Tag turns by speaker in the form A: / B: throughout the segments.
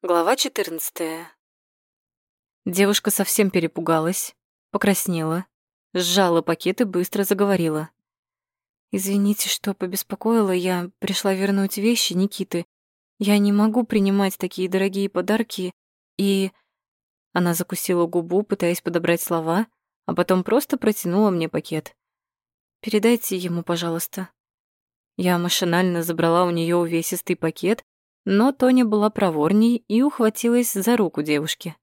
A: Глава 14. Девушка совсем перепугалась, покраснела, сжала пакет и быстро заговорила. «Извините, что побеспокоила, я пришла вернуть вещи Никиты. Я не могу принимать такие дорогие подарки, и...» Она закусила губу, пытаясь подобрать слова, а потом просто протянула мне пакет. «Передайте ему, пожалуйста». Я машинально забрала у нее увесистый пакет, но Тоня была проворней и ухватилась за руку девушки.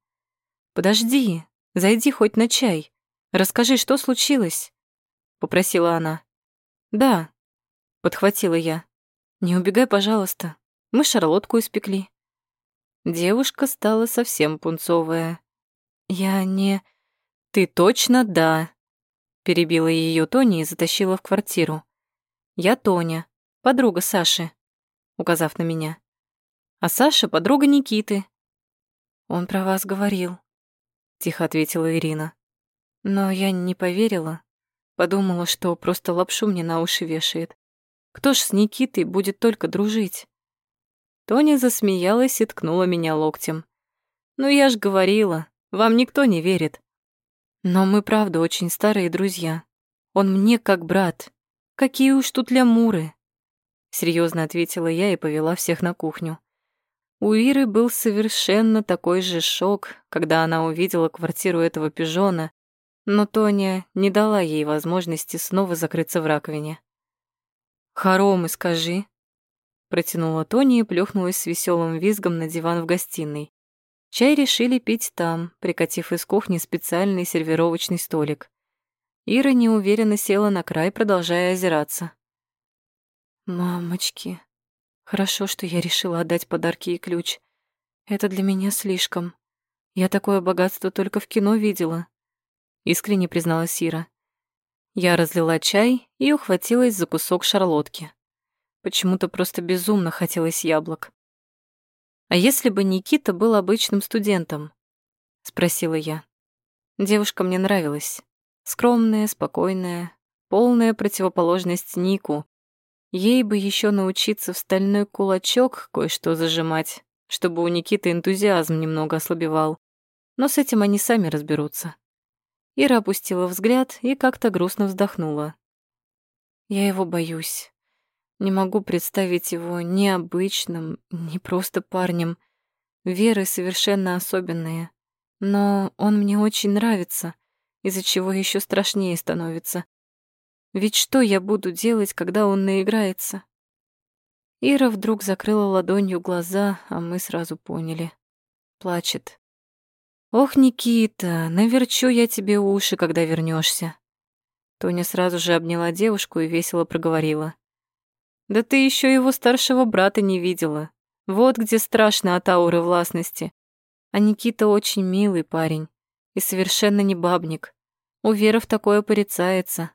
A: «Подожди, зайди хоть на чай. Расскажи, что случилось?» — попросила она. «Да», — подхватила я. «Не убегай, пожалуйста. Мы шарлотку испекли». Девушка стала совсем пунцовая. «Я не...» «Ты точно да», — перебила ее Тоня и затащила в квартиру. «Я Тоня, подруга Саши», — указав на меня а Саша — подруга Никиты». «Он про вас говорил», — тихо ответила Ирина. Но я не поверила. Подумала, что просто лапшу мне на уши вешает. Кто ж с Никитой будет только дружить? Тоня засмеялась и ткнула меня локтем. «Ну я ж говорила, вам никто не верит. Но мы правда очень старые друзья. Он мне как брат. Какие уж тут лямуры!» Серьезно ответила я и повела всех на кухню. У Иры был совершенно такой же шок, когда она увидела квартиру этого пижона, но Тоня не дала ей возможности снова закрыться в раковине. «Хоромы, скажи», — протянула Тоня и плюхнулась с веселым визгом на диван в гостиной. Чай решили пить там, прикатив из кухни специальный сервировочный столик. Ира неуверенно села на край, продолжая озираться. «Мамочки», Хорошо, что я решила отдать подарки и ключ. Это для меня слишком. Я такое богатство только в кино видела. Искренне призналась Сира. Я разлила чай и ухватилась за кусок шарлотки. Почему-то просто безумно хотелось яблок. «А если бы Никита был обычным студентом?» — спросила я. Девушка мне нравилась. Скромная, спокойная, полная противоположность Нику, Ей бы еще научиться в стальной кулачок кое-что зажимать, чтобы у Никиты энтузиазм немного ослабевал. Но с этим они сами разберутся. Ира опустила взгляд и как-то грустно вздохнула. «Я его боюсь. Не могу представить его ни обычным, ни просто парнем. Веры совершенно особенные. Но он мне очень нравится, из-за чего еще страшнее становится. Ведь что я буду делать, когда он наиграется? Ира вдруг закрыла ладонью глаза, а мы сразу поняли. Плачет. «Ох, Никита, наверчу я тебе уши, когда вернешься. Тоня сразу же обняла девушку и весело проговорила. «Да ты еще его старшего брата не видела. Вот где страшно от ауры властности. А Никита очень милый парень и совершенно не бабник. У Веры в такое порицается.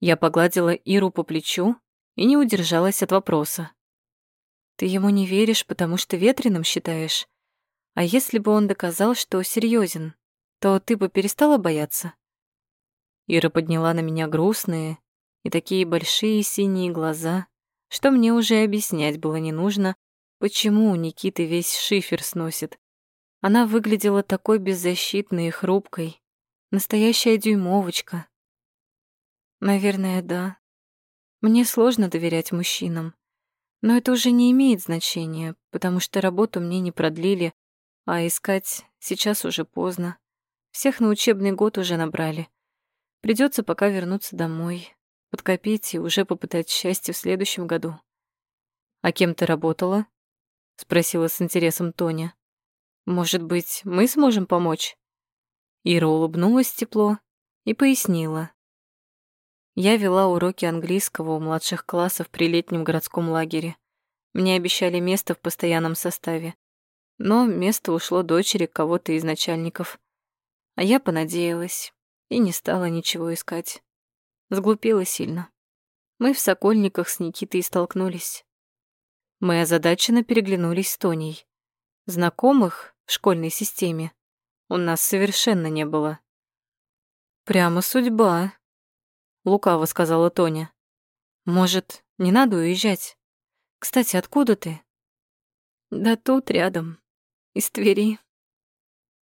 A: Я погладила Иру по плечу и не удержалась от вопроса. «Ты ему не веришь, потому что ветреным считаешь? А если бы он доказал, что серьезен, то ты бы перестала бояться?» Ира подняла на меня грустные и такие большие синие глаза, что мне уже объяснять было не нужно, почему у Никиты весь шифер сносит. Она выглядела такой беззащитной и хрупкой, настоящая дюймовочка, Наверное, да. Мне сложно доверять мужчинам. Но это уже не имеет значения, потому что работу мне не продлили, а искать сейчас уже поздно. Всех на учебный год уже набрали. Придется пока вернуться домой, подкопить и уже попытать счастье в следующем году. «А кем ты работала?» — спросила с интересом Тоня. «Может быть, мы сможем помочь?» Ира улыбнулась тепло и пояснила. Я вела уроки английского у младших классов при летнем городском лагере. Мне обещали место в постоянном составе. Но место ушло дочери кого-то из начальников. А я понадеялась и не стала ничего искать. Сглупила сильно. Мы в Сокольниках с Никитой столкнулись. Мы озадаченно переглянулись с Тоней. Знакомых в школьной системе у нас совершенно не было. «Прямо судьба», лукаво сказала Тоня. Может, не надо уезжать? Кстати, откуда ты? Да тут рядом, из Твери.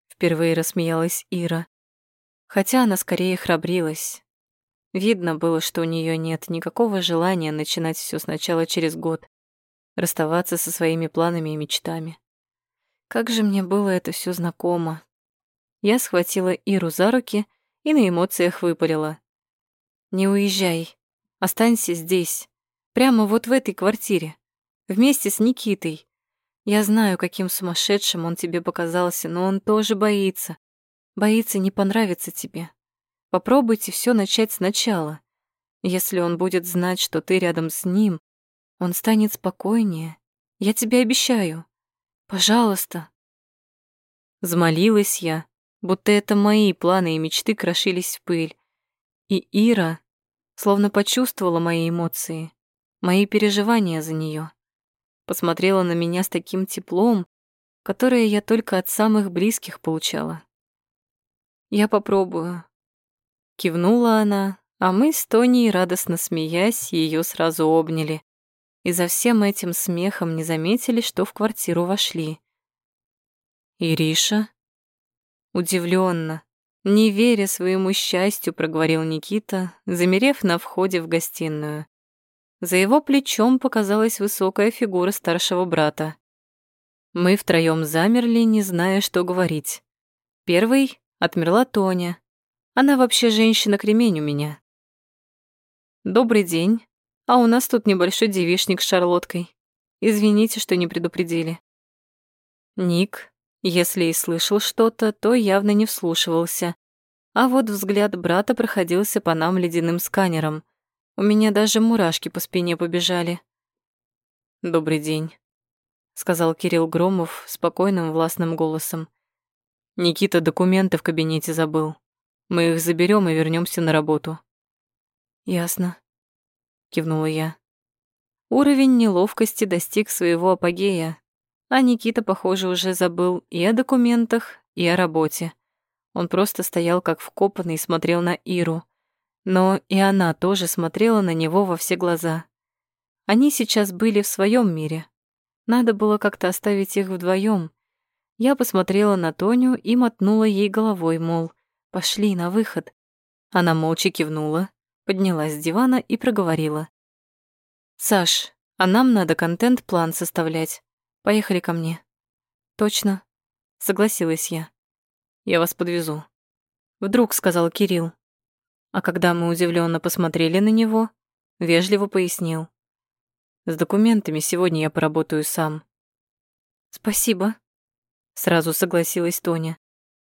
A: Впервые рассмеялась Ира. Хотя она скорее храбрилась. Видно было, что у нее нет никакого желания начинать все сначала через год, расставаться со своими планами и мечтами. Как же мне было это все знакомо. Я схватила Иру за руки и на эмоциях выпалила. «Не уезжай. Останься здесь. Прямо вот в этой квартире. Вместе с Никитой. Я знаю, каким сумасшедшим он тебе показался, но он тоже боится. Боится не понравиться тебе. Попробуйте все начать сначала. Если он будет знать, что ты рядом с ним, он станет спокойнее. Я тебе обещаю. Пожалуйста. Взмолилась я, будто это мои планы и мечты крошились в пыль. И Ира словно почувствовала мои эмоции, мои переживания за нее посмотрела на меня с таким теплом, которое я только от самых близких получала. «Я попробую», — кивнула она, а мы с Тоней, радостно смеясь, ее сразу обняли. И за всем этим смехом не заметили, что в квартиру вошли. «Ириша?» Удивленно, не веря своему счастью, проговорил Никита, замерев на входе в гостиную. За его плечом показалась высокая фигура старшего брата. Мы втроем замерли, не зная, что говорить. Первый отмерла Тоня. Она вообще женщина-кремень у меня. «Добрый день. А у нас тут небольшой девишник с шарлоткой. Извините, что не предупредили». Ник, если и слышал что-то, то явно не вслушивался. А вот взгляд брата проходился по нам ледяным сканером — у меня даже мурашки по спине побежали. «Добрый день», — сказал Кирилл Громов спокойным властным голосом. «Никита документы в кабинете забыл. Мы их заберем и вернемся на работу». «Ясно», — кивнула я. Уровень неловкости достиг своего апогея, а Никита, похоже, уже забыл и о документах, и о работе. Он просто стоял как вкопанный и смотрел на Иру — но и она тоже смотрела на него во все глаза. Они сейчас были в своем мире. Надо было как-то оставить их вдвоем. Я посмотрела на Тоню и мотнула ей головой, мол, пошли на выход. Она молча кивнула, поднялась с дивана и проговорила. «Саш, а нам надо контент-план составлять. Поехали ко мне». «Точно», — согласилась я. «Я вас подвезу». Вдруг сказал Кирилл а когда мы удивленно посмотрели на него, вежливо пояснил. «С документами сегодня я поработаю сам». «Спасибо», — сразу согласилась Тоня.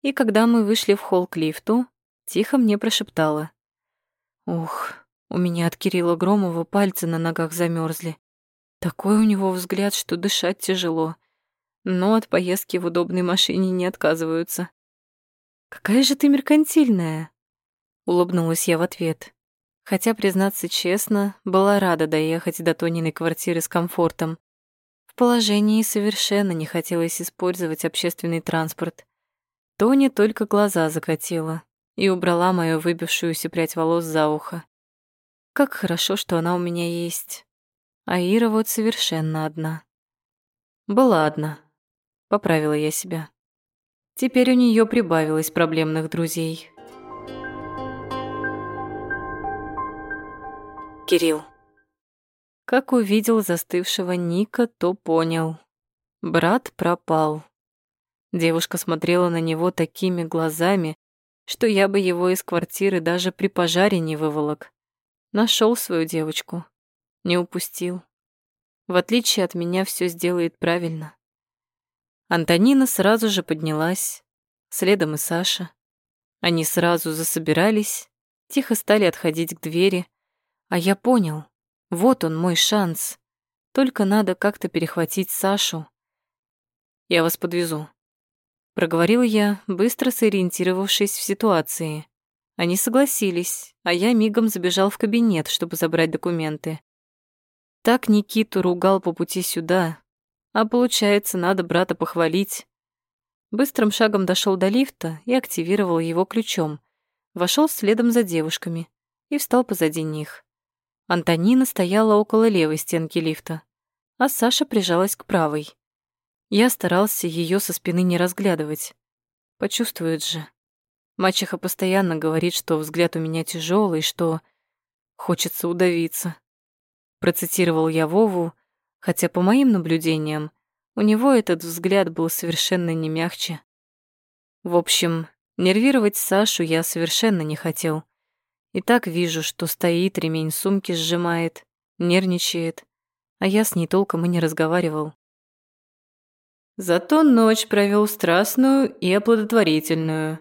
A: И когда мы вышли в холл к лифту, тихо мне прошептала. «Ух, у меня от Кирилла Громова пальцы на ногах замерзли. Такой у него взгляд, что дышать тяжело. Но от поездки в удобной машине не отказываются. «Какая же ты меркантильная!» Улыбнулась я в ответ. Хотя, признаться честно, была рада доехать до Тониной квартиры с комфортом. В положении совершенно не хотелось использовать общественный транспорт. Тоня только глаза закатила и убрала мою выбившуюся прядь волос за ухо. Как хорошо, что она у меня есть. А Ира вот совершенно одна. Была одна. Поправила я себя. Теперь у нее прибавилось проблемных друзей. Кирилл. Как увидел застывшего Ника, то понял. Брат пропал. Девушка смотрела на него такими глазами, что я бы его из квартиры даже при пожаре не выволок. Нашел свою девочку. Не упустил. В отличие от меня, все сделает правильно. Антонина сразу же поднялась, следом и Саша. Они сразу засобирались, тихо стали отходить к двери, а я понял, вот он мой шанс. Только надо как-то перехватить Сашу. Я вас подвезу. Проговорил я, быстро сориентировавшись в ситуации. Они согласились, а я мигом забежал в кабинет, чтобы забрать документы. Так Никиту ругал по пути сюда, а получается, надо брата похвалить. Быстрым шагом дошел до лифта и активировал его ключом. Вошел следом за девушками и встал позади них. Антонина стояла около левой стенки лифта, а Саша прижалась к правой. Я старался ее со спины не разглядывать. Почувствует же. Мачеха постоянно говорит, что взгляд у меня тяжелый, что хочется удавиться. Процитировал я Вову, хотя по моим наблюдениям у него этот взгляд был совершенно не мягче. В общем, нервировать Сашу я совершенно не хотел. И так вижу, что стоит, ремень сумки сжимает, нервничает, а я с ней толком и не разговаривал. Зато ночь провел страстную и оплодотворительную.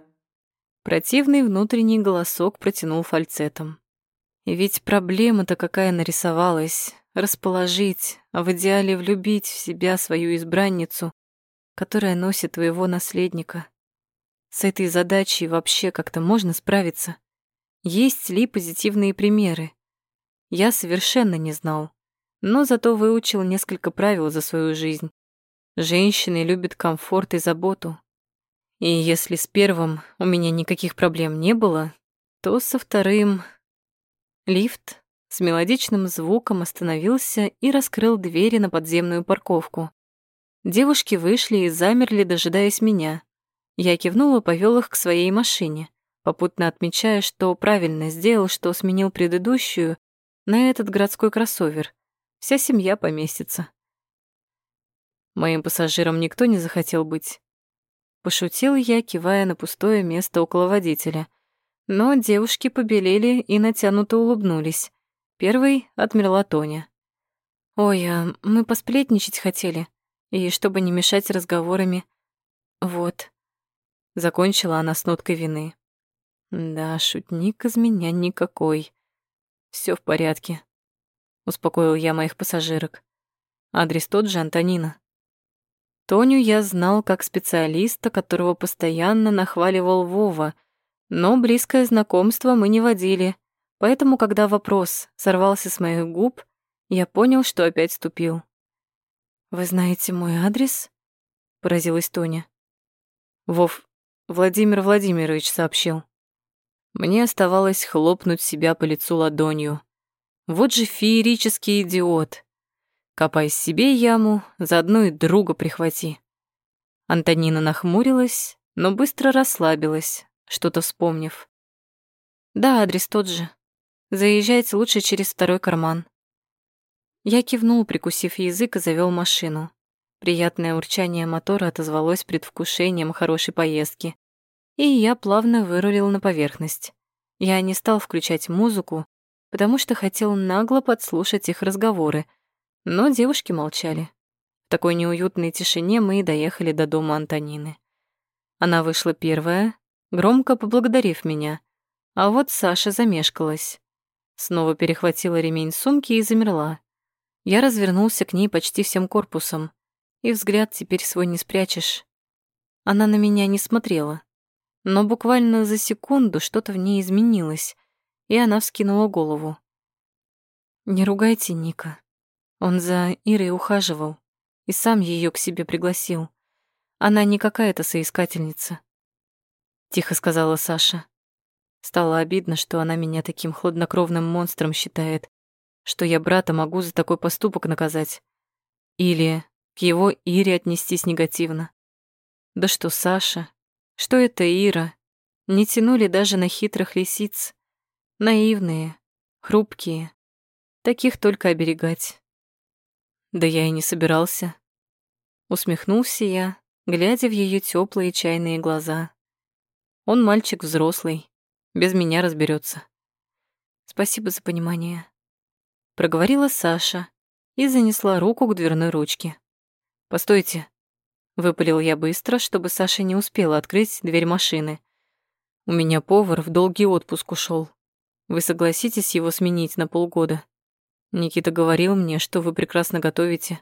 A: Противный внутренний голосок протянул фальцетом. Ведь проблема-то какая нарисовалась — расположить, а в идеале влюбить в себя свою избранницу, которая носит твоего наследника. С этой задачей вообще как-то можно справиться? Есть ли позитивные примеры? Я совершенно не знал, но зато выучил несколько правил за свою жизнь. Женщины любят комфорт и заботу. И если с первым у меня никаких проблем не было, то со вторым... Лифт с мелодичным звуком остановился и раскрыл двери на подземную парковку. Девушки вышли и замерли, дожидаясь меня. Я кивнула, повел их к своей машине, попутно отмечая, что правильно сделал, что сменил предыдущую на этот городской кроссовер. Вся семья поместится. Моим пассажиром никто не захотел быть. Пошутил я, кивая на пустое место около водителя. Но девушки побелели и натянуто улыбнулись. Первой отмерла Тоня. «Ой, а мы посплетничать хотели, и чтобы не мешать разговорами. Вот». Закончила она с ноткой вины. «Да, шутник из меня никакой. Все в порядке», — успокоил я моих пассажирок. Адрес тот же Антонина. Тоню я знал как специалиста, которого постоянно нахваливал Вова, но близкое знакомство мы не водили, поэтому, когда вопрос сорвался с моих губ, я понял, что опять ступил. «Вы знаете мой адрес?» — поразилась Тоня. «Вов, Владимир Владимирович сообщил». Мне оставалось хлопнуть себя по лицу ладонью. Вот же феерический идиот. Копай себе яму, заодно и друга прихвати. Антонина нахмурилась, но быстро расслабилась, что-то вспомнив. Да, адрес тот же. Заезжайте лучше через второй карман. Я кивнул, прикусив язык, и завёл машину. Приятное урчание мотора отозвалось предвкушением хорошей поездки. И я плавно вырулил на поверхность. Я не стал включать музыку, потому что хотел нагло подслушать их разговоры, но девушки молчали. В такой неуютной тишине мы и доехали до дома Антонины. Она вышла первая, громко поблагодарив меня, а вот Саша замешкалась. Снова перехватила ремень сумки и замерла. Я развернулся к ней почти всем корпусом, и взгляд теперь свой не спрячешь. Она на меня не смотрела, но буквально за секунду что-то в ней изменилось, и она вскинула голову. «Не ругайте Ника», он за Ирой ухаживал и сам ее к себе пригласил. Она не какая-то соискательница. Тихо сказала Саша. Стало обидно, что она меня таким хладнокровным монстром считает, что я брата могу за такой поступок наказать. Или к его Ире отнестись негативно. Да что Саша, что это Ира, не тянули даже на хитрых лисиц. Наивные, хрупкие, таких только оберегать. Да я и не собирался. Усмехнулся я, глядя в ее теплые чайные глаза. Он мальчик взрослый, без меня разберется. Спасибо за понимание. Проговорила Саша и занесла руку к дверной ручке. Постойте. Выпалил я быстро, чтобы Саша не успела открыть дверь машины. У меня повар в долгий отпуск ушел. Вы согласитесь его сменить на полгода? Никита говорил мне, что вы прекрасно готовите,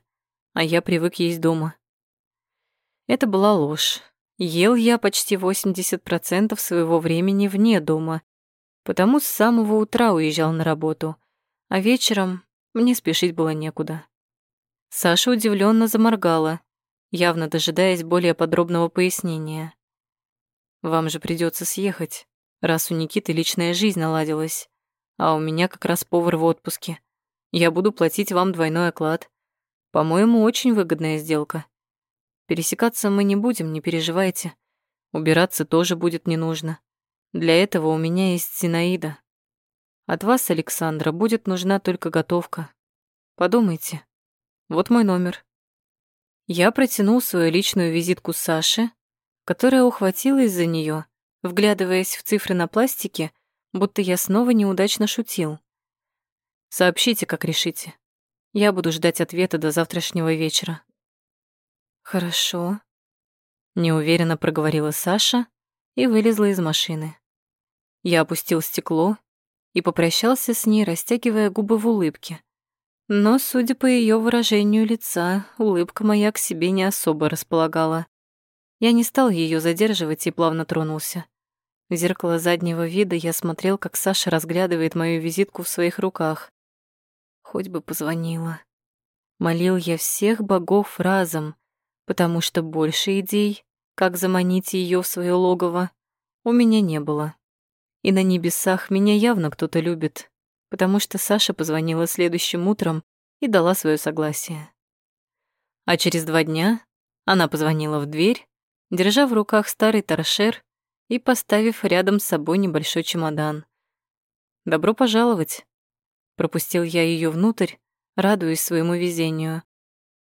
A: а я привык есть дома. Это была ложь. Ел я почти 80% своего времени вне дома, потому с самого утра уезжал на работу, а вечером мне спешить было некуда. Саша удивленно заморгала, явно дожидаясь более подробного пояснения. «Вам же придется съехать, раз у Никиты личная жизнь наладилась, а у меня как раз повар в отпуске. Я буду платить вам двойной оклад. По-моему, очень выгодная сделка. Пересекаться мы не будем, не переживайте. Убираться тоже будет не нужно. Для этого у меня есть Зинаида. От вас, Александра, будет нужна только готовка. Подумайте. Вот мой номер. Я протянул свою личную визитку Саше, которая ухватилась за нее, вглядываясь в цифры на пластике, будто я снова неудачно шутил. Сообщите, как решите. Я буду ждать ответа до завтрашнего вечера. Хорошо. Неуверенно проговорила Саша и вылезла из машины. Я опустил стекло и попрощался с ней, растягивая губы в улыбке. Но, судя по ее выражению лица, улыбка моя к себе не особо располагала. Я не стал ее задерживать и плавно тронулся. В зеркало заднего вида я смотрел, как Саша разглядывает мою визитку в своих руках. Хоть бы позвонила. Молил я всех богов разом, потому что больше идей, как заманить ее в свое логово, у меня не было. И на небесах меня явно кто-то любит, потому что Саша позвонила следующим утром и дала свое согласие. А через два дня она позвонила в дверь, держа в руках старый торшер и поставив рядом с собой небольшой чемодан. «Добро пожаловать!» Пропустил я ее внутрь, радуясь своему везению.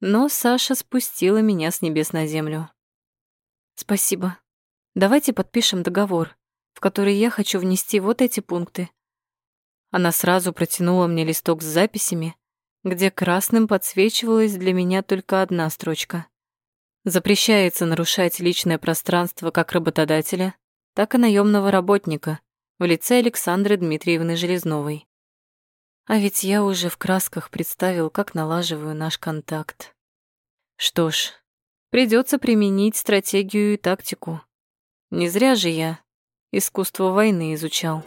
A: Но Саша спустила меня с небес на землю. «Спасибо. Давайте подпишем договор, в который я хочу внести вот эти пункты». Она сразу протянула мне листок с записями, где красным подсвечивалась для меня только одна строчка. Запрещается нарушать личное пространство как работодателя, так и наемного работника в лице Александры Дмитриевны Железновой. А ведь я уже в красках представил, как налаживаю наш контакт. Что ж, придется применить стратегию и тактику. Не зря же я искусство войны изучал.